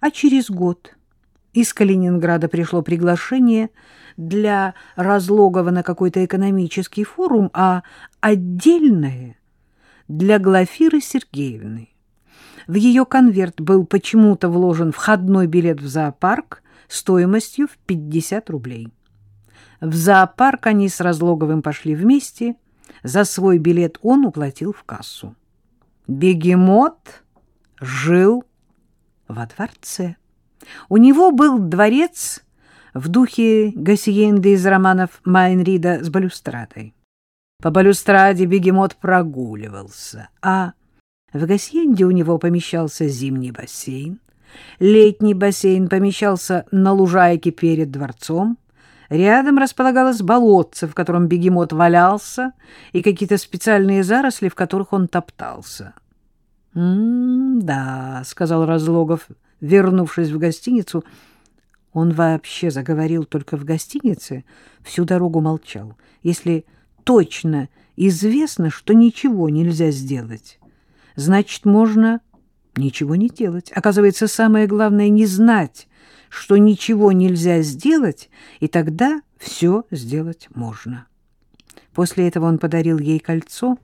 А через год из Калининграда пришло приглашение для Разлогова на какой-то экономический форум, а отдельное для Глафиры Сергеевны. В ее конверт был почему-то вложен входной билет в зоопарк стоимостью в 50 рублей. В зоопарк они с Разлоговым пошли вместе. За свой билет он уплатил в кассу. Бегемот жил во дворце. У него был дворец в духе Гассиенды из романов Майнрида с балюстрадой. По балюстраде бегемот прогуливался, а в Гассиенде у него помещался зимний бассейн, летний бассейн помещался на лужайке перед дворцом, рядом располагалось болотце, в котором бегемот валялся, и какие-то специальные заросли, в которых он топтался. «М-да», — сказал Разлогов, вернувшись в гостиницу, он вообще заговорил только в гостинице, всю дорогу молчал. Если точно известно, что ничего нельзя сделать, значит, можно ничего не делать. Оказывается, самое главное — не знать, что ничего нельзя сделать, и тогда все сделать можно. После этого он подарил ей кольцо,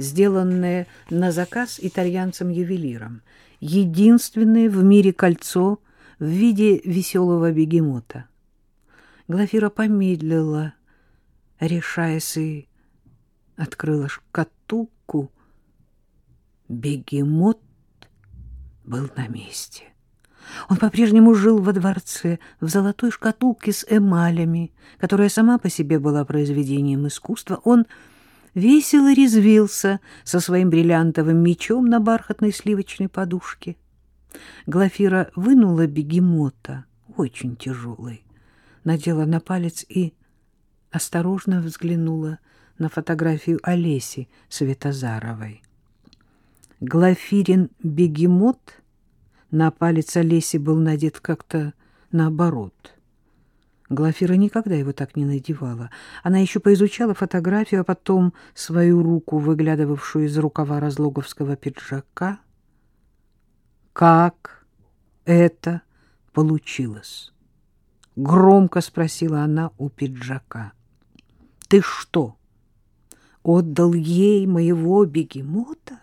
сделанное на заказ итальянцем-ювелиром, единственное в мире кольцо в виде веселого бегемота. Глафира помедлила, решаясь, и открыла шкатулку. Бегемот был на месте. Он по-прежнему жил во дворце, в золотой шкатулке с эмалями, которая сама по себе была произведением искусства. Он весело резвился со своим бриллиантовым мечом на бархатной сливочной подушке. Глафира вынула бегемота, очень тяжелый, надела на палец и осторожно взглянула на фотографию Олеси Светозаровой. Глафирин бегемот на палец Олеси был надет как-то наоборот. Глафира никогда его так не надевала. Она еще поизучала фотографию, а потом свою руку, выглядывавшую из рукава разлоговского пиджака. «Как это получилось?» — громко спросила она у пиджака. «Ты что, отдал ей моего бегемота?»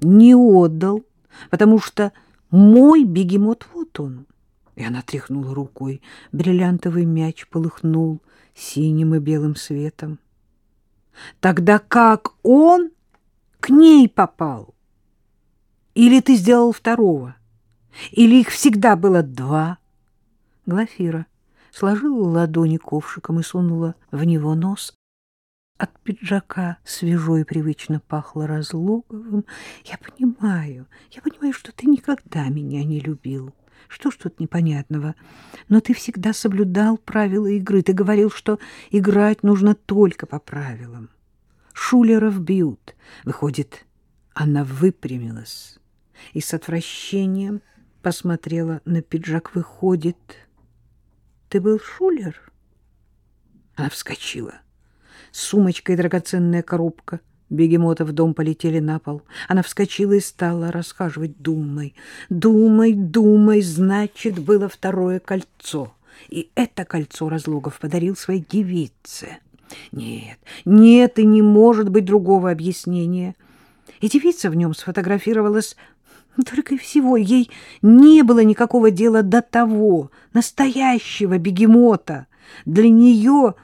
«Не отдал, потому что мой бегемот вот он». И она тряхнула рукой. Бриллиантовый мяч полыхнул синим и белым светом. Тогда как он к ней попал? Или ты сделал второго? Или их всегда было два? Глафира сложила ладони ковшиком и сунула в него нос. От пиджака свежо и привычно пахло разлоговым. Я понимаю, я понимаю, что ты никогда меня не любил. Что ж тут непонятного? Но ты всегда соблюдал правила игры. Ты говорил, что играть нужно только по правилам. Шулеров бьют. Выходит, она выпрямилась и с отвращением посмотрела на пиджак. Выходит, ты был шулер? Она вскочила. Сумочка и драгоценная коробка Бегемота в дом полетели на пол. Она вскочила и стала расхаживать. Думай, думай, думай, значит, было второе кольцо. И это кольцо Разлогов подарил своей девице. Нет, нет и не может быть другого объяснения. И девица в нем сфотографировалась только и всего. Ей не было никакого дела до того, настоящего бегемота. Для нее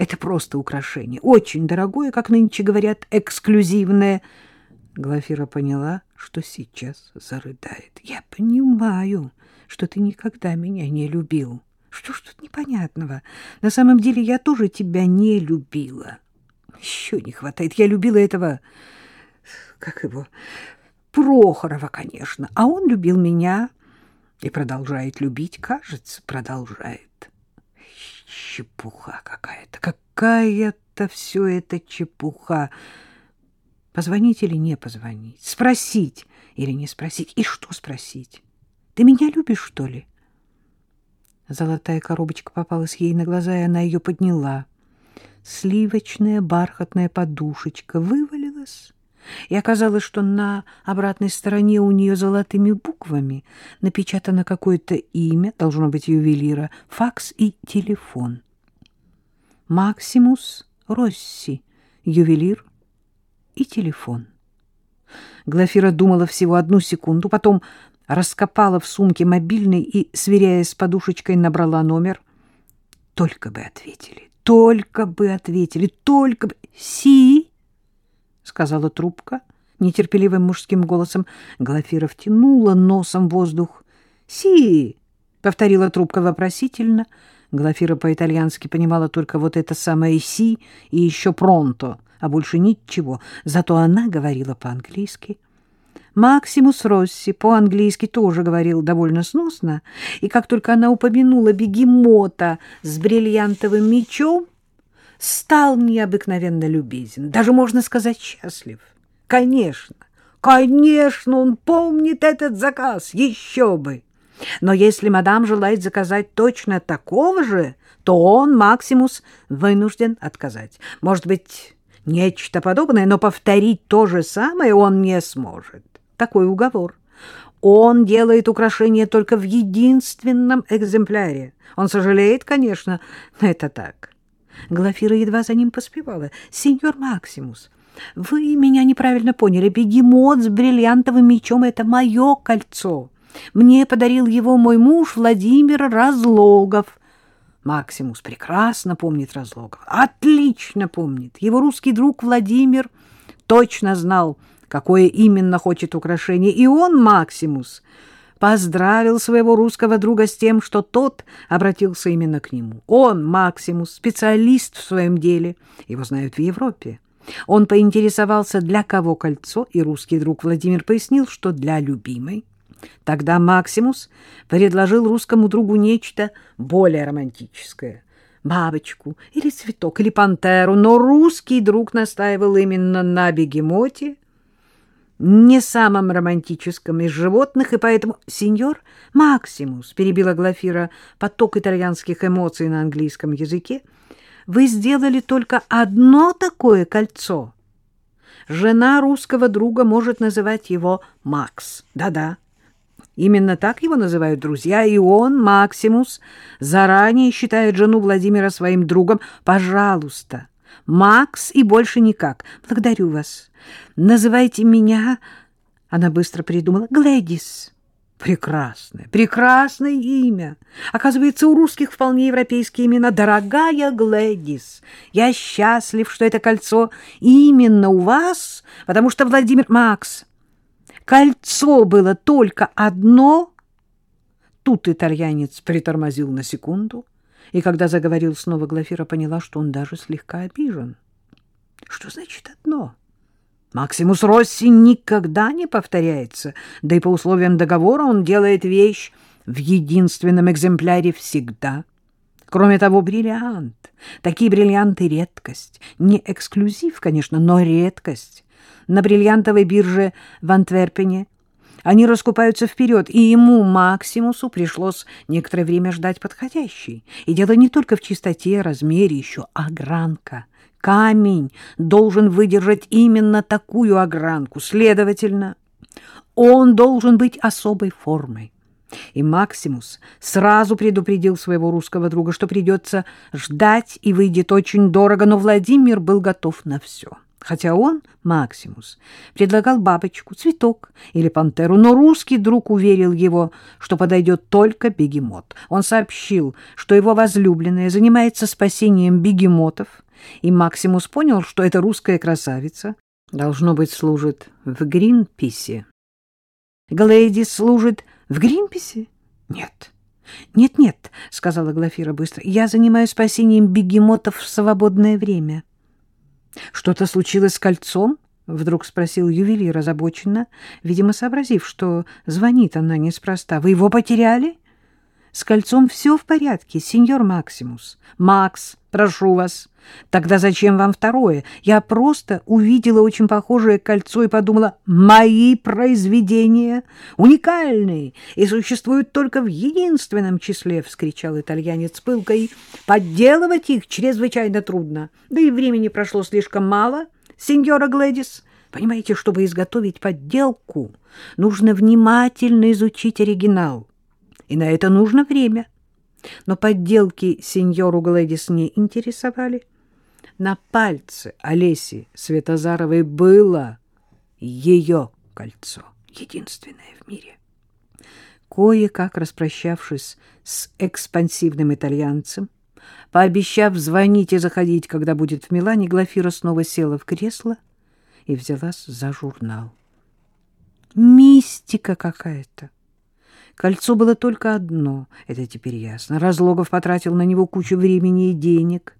это просто украшение, очень дорогое, как нынче говорят, эксклюзивное. Глафира поняла, что сейчас зарыдает. Я понимаю, что ты никогда меня не любил. Что ж тут непонятного? На самом деле я тоже тебя не любила. Еще не хватает. Я любила этого... Как его? Прохорова, конечно. А он любил меня и продолжает любить, кажется, продолжает. Чепуха какая-то, какая-то все это чепуха. Позвонить или не позвонить? Спросить или не спросить? И что спросить? Ты меня любишь, что ли? Золотая коробочка попалась ей на глаза, и она ее подняла. Сливочная бархатная подушечка вывалилась и оказалось, что на обратной стороне у нее золотыми буквами напечатано какое-то имя, должно быть ювелира, факс и телефон. Максимус Росси, ювелир и телефон. Глафира думала всего одну секунду, потом раскопала в сумке мобильный и, сверяясь с подушечкой, набрала номер. Только бы ответили, только бы ответили, только бы... «Си!» — сказала трубка нетерпеливым мужским голосом. Глафира втянула носом воздух. «Си!» — повторила трубка вопросительно. Глафира по-итальянски понимала только вот это самое «си» и еще «пронто», а больше ничего. Зато она говорила по-английски. Максимус Росси по-английски тоже говорил довольно сносно, и как только она упомянула бегемота с бриллиантовым мечом, стал необыкновенно любезен, даже, можно сказать, счастлив. Конечно, конечно, он помнит этот заказ, еще бы. Но если мадам желает заказать точно такого же, то он, Максимус, вынужден отказать. Может быть, нечто подобное, но повторить то же самое он не сможет. Такой уговор. Он делает украшения только в единственном экземпляре. Он сожалеет, конечно, но это так. Глафира едва за ним поспевала. «Сеньор Максимус, вы меня неправильно поняли. Бегемот с бриллиантовым мечом — это мое кольцо. Мне подарил его мой муж Владимир Разлогов». Максимус прекрасно помнит Разлогов. Отлично помнит. Его русский друг Владимир точно знал, какое именно хочет украшение. И он, Максимус, поздравил своего русского друга с тем, что тот обратился именно к нему. Он, Максимус, специалист в своем деле, его знают в Европе. Он поинтересовался, для кого кольцо, и русский друг Владимир пояснил, что для любимой. Тогда Максимус предложил русскому другу нечто более романтическое — бабочку или цветок, или пантеру, но русский друг настаивал именно на бегемоте — не самым романтическим из животных, и поэтому... — Сеньор Максимус, — перебила Глафира поток итальянских эмоций на английском языке, — вы сделали только одно такое кольцо. Жена русского друга может называть его Макс. Да-да, именно так его называют друзья, и он, Максимус, заранее считает жену Владимира своим другом. Пожалуйста, Макс и больше никак. Благодарю вас. Называйте меня... Она быстро придумала. Глэдис. Прекрасное, прекрасное имя. Оказывается, у русских вполне европейские имена. Дорогая Глэдис, я счастлив, что это кольцо именно у вас, потому что, Владимир Макс, кольцо было только одно. Тут итальянец притормозил на секунду и когда заговорил снова Глафира, поняла, что он даже слегка обижен. Что значит одно? Максимус Росси никогда не повторяется, да и по условиям договора он делает вещь в единственном экземпляре всегда. Кроме того, бриллиант. Такие бриллианты — редкость. Не эксклюзив, конечно, но редкость. На бриллиантовой бирже в Антверпене они раскупаются вперед, и ему, Максимусу, пришлось некоторое время ждать подходящий. И дело не только в чистоте, размере, еще огранка. Камень должен выдержать именно такую огранку. Следовательно, он должен быть особой формой. И Максимус сразу предупредил своего русского друга, что придется ждать и выйдет очень дорого, но Владимир был готов на все. Хотя он, Максимус, предлагал бабочку, цветок или пантеру, но русский друг уверил его, что подойдет только бегемот. Он сообщил, что его возлюбленная занимается спасением бегемотов, и Максимус понял, что эта русская красавица, должно быть, служит в Гринписе. Глэйди служит в Гринписе? Нет. «Нет-нет», — сказала Глафира быстро, — «я занимаюсь спасением бегемотов в свободное время». Что-то случилось с кольцом? Вдруг спросил ювелир озабоченно, видимо, сообразив, что звонит она неспроста. Вы его потеряли? С кольцом все в порядке, сеньор Максимус. Макс, прошу вас. Тогда зачем вам второе? Я просто увидела очень похожее кольцо и подумала, мои произведения уникальные и существуют только в единственном числе, — вскричал итальянец пылко, и подделывать их чрезвычайно трудно. Да и времени прошло слишком мало, сеньора Глэдис. Понимаете, чтобы изготовить подделку, нужно внимательно изучить оригинал. И на это нужно время. Но подделки сеньору Глэдис не интересовали. На пальце Олеси Светозаровой было ее кольцо, единственное в мире. Кое-как распрощавшись с экспансивным итальянцем, пообещав звонить и заходить, когда будет в Милане, Глафира снова села в кресло и взялась за журнал. Мистика какая-то. Кольцо было только одно, это теперь ясно. Разлогов потратил на него кучу времени и денег.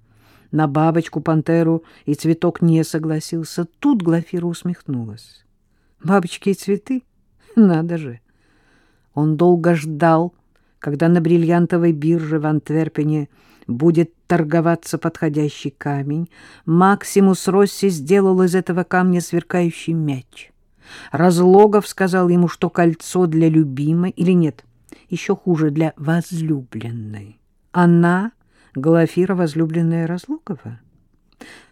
На бабочку, пантеру и цветок не согласился. Тут Глафира усмехнулась. Бабочки и цветы? Надо же! Он долго ждал, когда на бриллиантовой бирже в Антверпене будет торговаться подходящий камень. Максимус Росси сделал из этого камня сверкающий мяч. Разлогов сказал ему, что кольцо для любимой, или нет, еще хуже, для возлюбленной. Она, Глафира, возлюбленная Разлогова.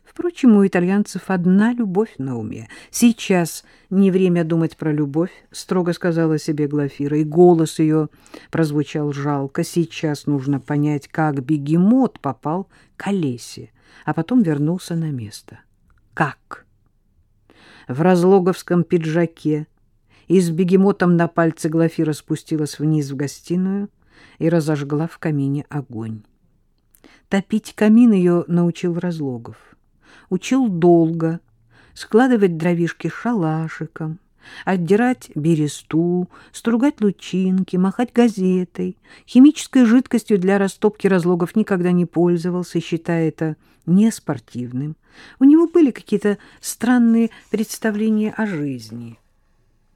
Впрочем, у итальянцев одна любовь на уме. Сейчас не время думать про любовь, строго сказала себе Глафира, и голос ее прозвучал жалко. Сейчас нужно понять, как бегемот попал к Олесе, а потом вернулся на место. Как? В разлоговском пиджаке и с бегемотом на пальце Глафира спустилась вниз в гостиную и разожгла в камине огонь. Топить камин ее научил Разлогов. Учил долго, складывать дровишки шалашиком, отдирать бересту, стругать лучинки, махать газетой. Химической жидкостью для растопки разлогов никогда не пользовался, считая это неспортивным. У него были какие-то странные представления о жизни.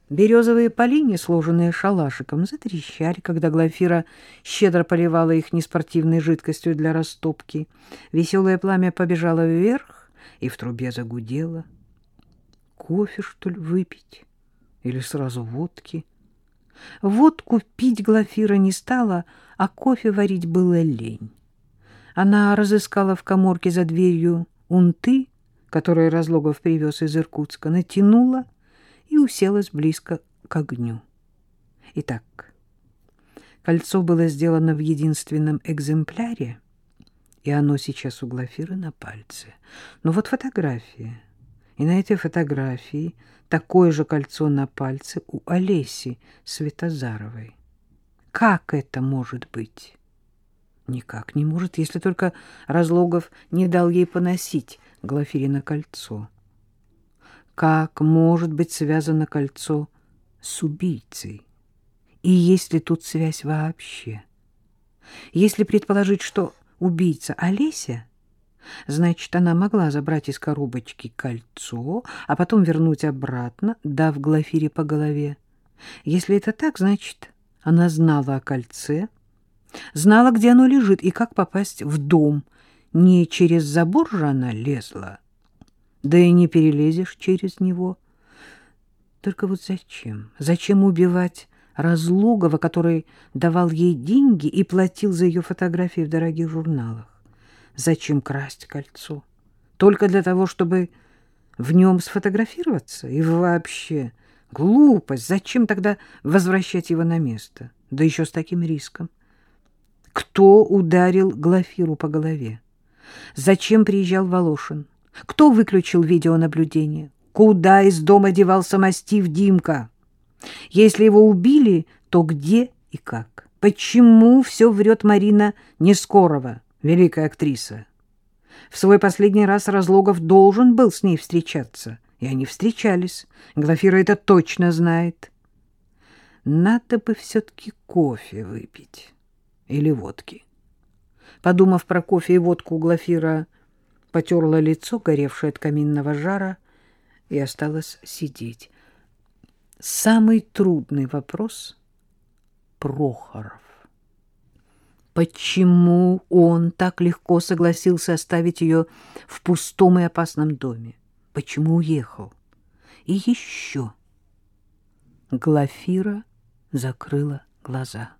Березовые полини, сложенные шалашиком, затрещали, когда Глафира щедро поливала их неспортивной жидкостью для растопки. Веселое пламя побежало вверх и в трубе загудело. Кофе, что ли, выпить? Или сразу водки? Водку пить Глафира не стала, а кофе варить было лень. Она разыскала в коморке за дверью унты, которые Разлогов привез из Иркутска, натянула и уселась близко к огню. Итак, кольцо было сделано в единственном экземпляре, и оно сейчас у Глафиры на пальце. Но вот фотография. И на этой фотографии такое же кольцо на пальце у Олеси Светозаровой. Как это может быть? Никак не может, если только Разлогов не дал ей поносить Глафирина кольцо. Как может быть связано кольцо с убийцей? И есть ли тут связь вообще? Если предположить, что убийца Олеся, значит, она могла забрать из коробочки кольцо, а потом вернуть обратно, дав Глафире по голове. Если это так, значит, она знала о кольце, Знала, где оно лежит и как попасть в дом. Не через забор же она лезла, да и не перелезешь через него. Только вот зачем? Зачем убивать Разлогова, который давал ей деньги и платил за ее фотографии в дорогих журналах? Зачем красть кольцо? Только для того, чтобы в нем сфотографироваться? И вообще, глупость! Зачем тогда возвращать его на место? Да еще с таким риском. Кто ударил Глафиру по голове? Зачем приезжал Волошин? Кто выключил видеонаблюдение? Куда из дома девался мастив Димка? Если его убили, то где и как? Почему все врет Марина Нескорова, великая актриса? В свой последний раз Разлогов должен был с ней встречаться, и они встречались. Глафира это точно знает. Надо бы все-таки кофе выпить или водки. Подумав про кофе и водку, Глафира потерла лицо, горевшее от каминного жара, и осталась сидеть. Самый трудный вопрос — Прохоров. Почему он так легко согласился оставить ее в пустом и опасном доме? Почему уехал? И еще Глафира закрыла глаза.